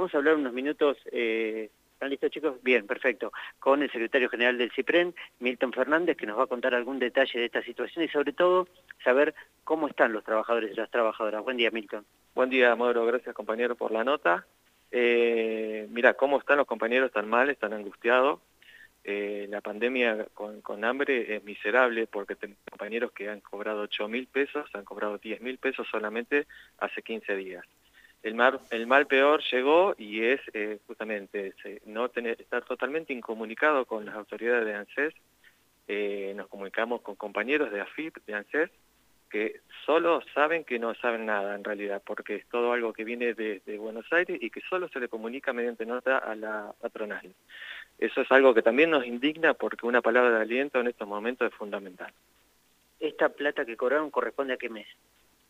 Vamos a hablar unos minutos, eh, ¿están listos chicos? Bien, perfecto. Con el secretario general del CIPREN, Milton Fernández, que nos va a contar algún detalle de esta situación y sobre todo saber cómo están los trabajadores y las trabajadoras. Buen día, Milton. Buen día, Mauro. Gracias, compañero, por la nota. Eh, mira, ¿cómo están los compañeros? Están mal, están angustiados. Eh, la pandemia con, hambre es miserable porque tenemos compañeros que han cobrado 8 mil pesos, han cobrado 10 mil pesos solamente hace 15 días. El, el mal peor llegó y es eh, justamente no tener, estar totalmente incomunicado con las autoridades de ANSES. Eh, nos comunicamos con compañeros de AFIP, de ANSES, que solo saben que no saben nada en realidad, porque es todo algo que viene desde de Buenos Aires y que solo se le comunica mediante nota a la patronal. Eso es algo que también nos indigna porque una palabra de aliento en estos momentos es fundamental. ¿Esta plata que cobraron corresponde a qué mes?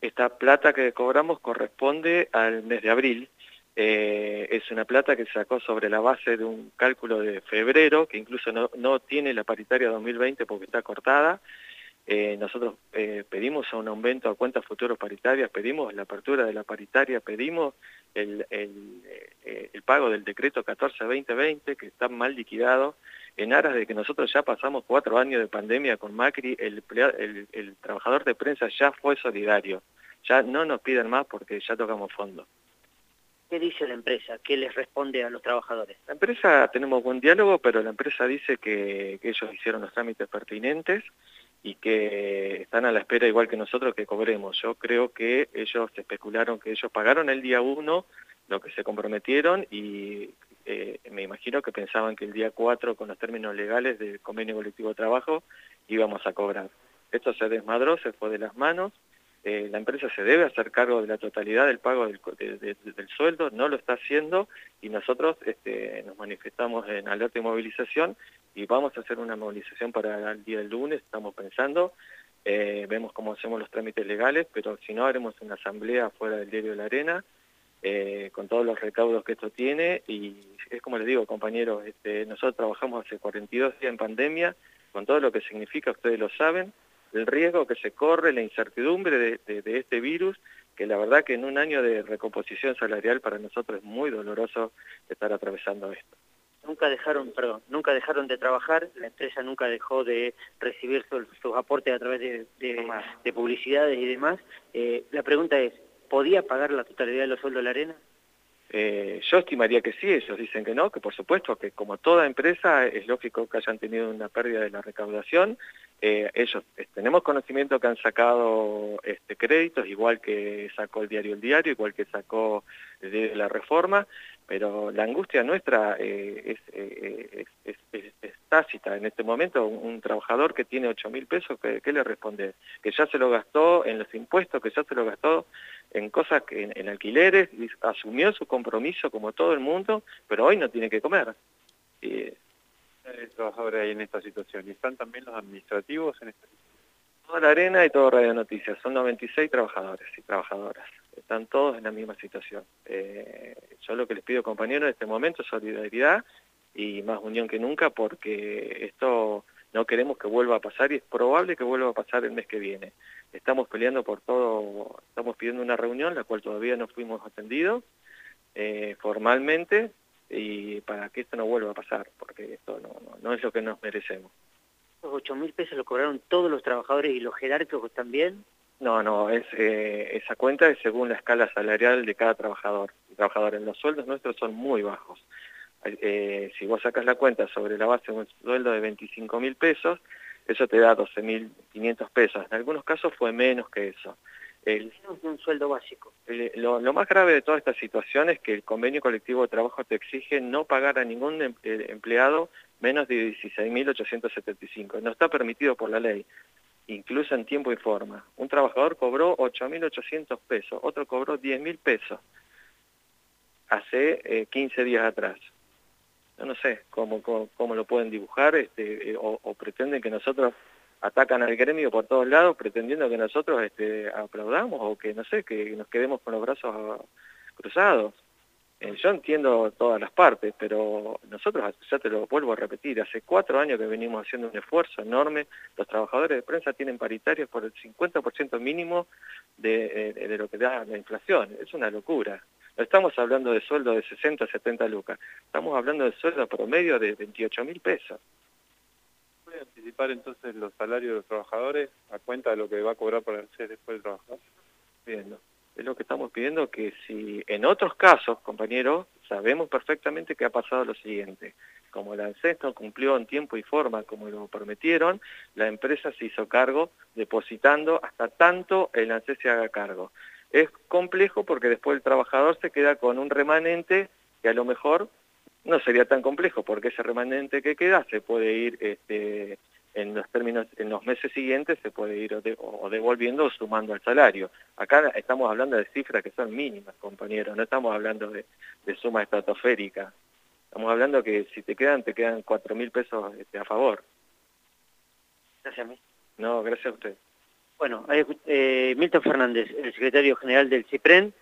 Esta plata que cobramos corresponde al mes de abril. Eh, es una plata que se sacó sobre la base de un cálculo de febrero, que incluso no, tiene la paritaria 2020 porque está cortada, eh, nosotros eh, pedimos un aumento a cuentas futuros paritarias, pedimos la apertura de la paritaria, pedimos el, eh, pago del decreto 14-2020, que está mal liquidado, en aras de que nosotros ya pasamos cuatro años de pandemia con Macri, el, trabajador de prensa ya fue solidario. Ya no nos piden más porque ya tocamos fondo. ¿Qué dice la empresa? ¿Qué les responde a los trabajadores? La empresa, tenemos buen diálogo, pero la empresa dice que, que ellos hicieron los trámites pertinentes, y que están a la espera igual que nosotros que cobremos. Yo creo que ellos especularon que ellos pagaron el día 1 lo que se comprometieron y eh, me imagino que pensaban que el día 4 con los términos legales del convenio colectivo de trabajo íbamos a cobrar. Esto se desmadró, se fue de las manos, eh, la empresa se debe hacer cargo de la totalidad del pago del, sueldo, no lo está haciendo y nosotros este, nos manifestamos en alerta y movilización y vamos a hacer una movilización para el día del lunes, estamos pensando, eh, vemos cómo hacemos los trámites legales, pero si no haremos una asamblea fuera del diario de la arena eh, con todos los recaudos que esto tiene y es como les digo compañeros, este, nosotros trabajamos hace 42 días en pandemia, con todo lo que significa, ustedes lo saben, el riesgo que se corre, la incertidumbre de, este virus, que la verdad que en un año de recomposición salarial para nosotros es muy doloroso estar atravesando esto. Nunca dejaron, perdón, nunca dejaron de trabajar, la empresa nunca dejó de recibir sus, aportes a través de, publicidades y demás. Eh, la pregunta es, ¿podía pagar la totalidad de los sueldos de la arena? Eh, yo estimaría que sí, ellos dicen que no, que por supuesto que como toda empresa es lógico que hayan tenido una pérdida de la recaudación. Eh, ellos eh, tenemos conocimiento que han sacado este, créditos, igual que sacó el diario El Diario, igual que sacó de la reforma, pero la angustia nuestra es, tácita en este momento. Un, trabajador que tiene 8 mil pesos, ¿qué, le responde? Que ya se lo gastó en los impuestos, que ya se lo gastó en cosas, que, en, alquileres, asumió su compromiso como todo el mundo, pero hoy no tiene que comer. Y, trabajadores ahí en esta situación? ¿Y están también los administrativos en esta situación? Toda la arena y todo Radio Noticias, son 96 trabajadores y trabajadoras, están todos en la misma situación. Eh, yo lo que les pido compañeros en este momento es solidaridad y más unión que nunca porque esto no queremos que vuelva a pasar y es probable que vuelva a pasar el mes que viene. Estamos peleando por todo, estamos pidiendo una reunión, la cual todavía no fuimos atendidos eh, formalmente y para que esto no vuelva a pasar, porque esto no, no, es lo que nos merecemos. ¿Los 8 mil pesos lo cobraron todos los trabajadores y los jerárquicos también? No, no, es, eh, esa cuenta es según la escala salarial de cada trabajador. Trabajadores, los sueldos nuestros son muy bajos. Eh, si vos sacas la cuenta sobre la base de un sueldo de 25 mil pesos, eso te da 12.500 pesos. En algunos casos fue menos que eso. El, un sueldo básico. lo, más grave de toda esta situación es que el convenio colectivo de trabajo te exige no pagar a ningún em, eh, empleado menos de 16.875. No está permitido por la ley, incluso en tiempo y forma. Un trabajador cobró 8.800 pesos, otro cobró 10.000 pesos hace 15 eh, días atrás no sé cómo, lo pueden dibujar este, eh, o, pretenden que nosotros atacan al gremio por todos lados pretendiendo que nosotros este, aplaudamos o que no sé, que nos quedemos con los brazos cruzados. Eh, yo entiendo todas las partes, pero nosotros, ya te lo vuelvo a repetir, hace cuatro años que venimos haciendo un esfuerzo enorme, los trabajadores de prensa tienen paritarios por el 50% mínimo eh, de, lo que da la inflación, es una locura. No estamos hablando de sueldo de 60, 70 lucas, estamos hablando de sueldo promedio de 28 mil pesos. ¿Puede anticipar entonces los salarios de los trabajadores a cuenta de lo que va a cobrar por el después del trabajador? Bien, es lo que estamos pidiendo que si en otros casos, compañeros, sabemos perfectamente que ha pasado lo siguiente. Como el ANSES no cumplió en tiempo y forma como lo prometieron, la empresa se hizo cargo depositando hasta tanto el ANSES se haga cargo. Es complejo porque después el trabajador se queda con un remanente que a lo mejor no sería tan complejo porque ese remanente que queda se puede ir este, en los términos, en los meses siguientes se puede ir o, devolviendo o sumando al salario. Acá estamos hablando de cifras que son mínimas, compañeros, no estamos hablando de, suma estratosférica. Estamos hablando que si te quedan, te quedan cuatro mil pesos este, a favor. Gracias a mí. No, gracias a usted. Bueno, eh, Milton Fernández, el secretario general del CIPREN,